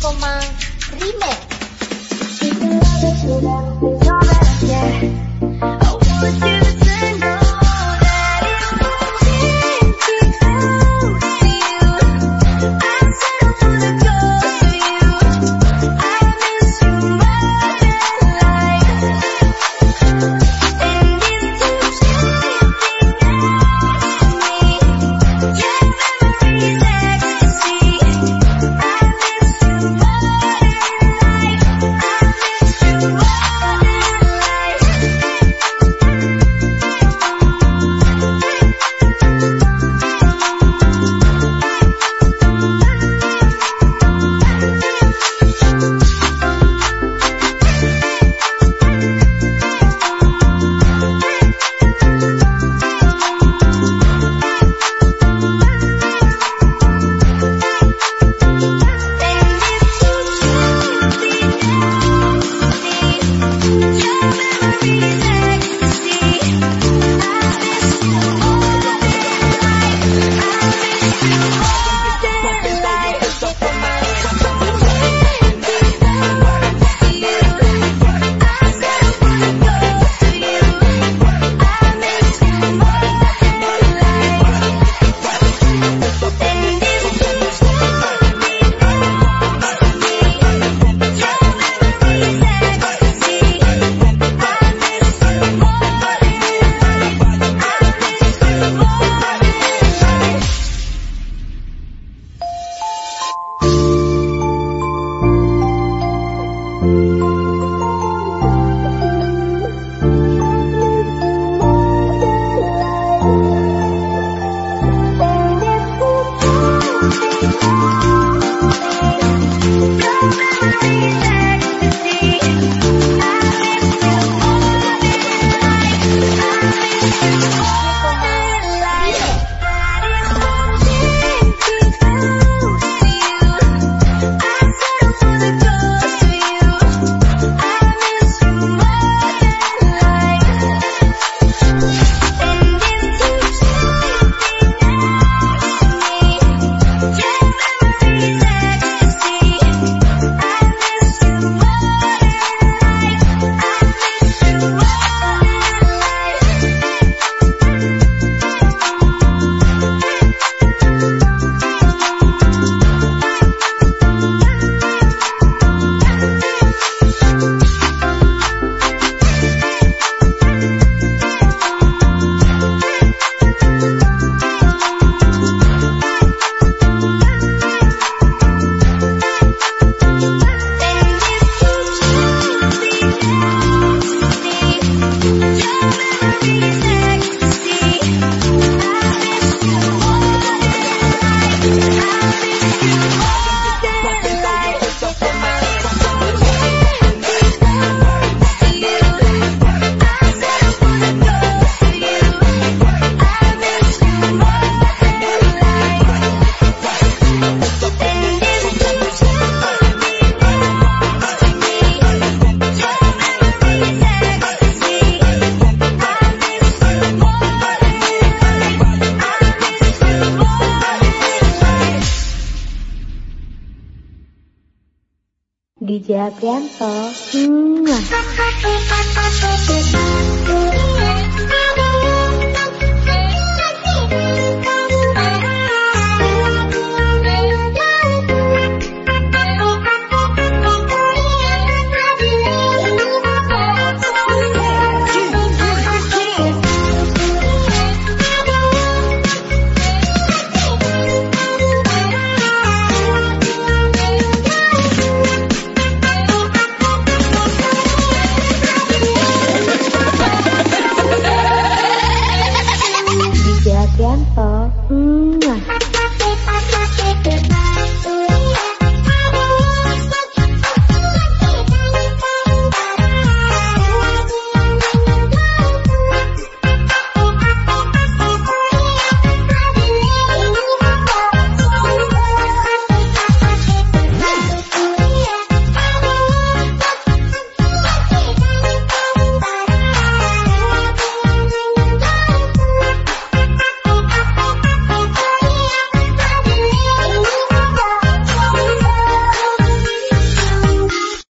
Koma Remix di Japrianto. Hmm. 嗯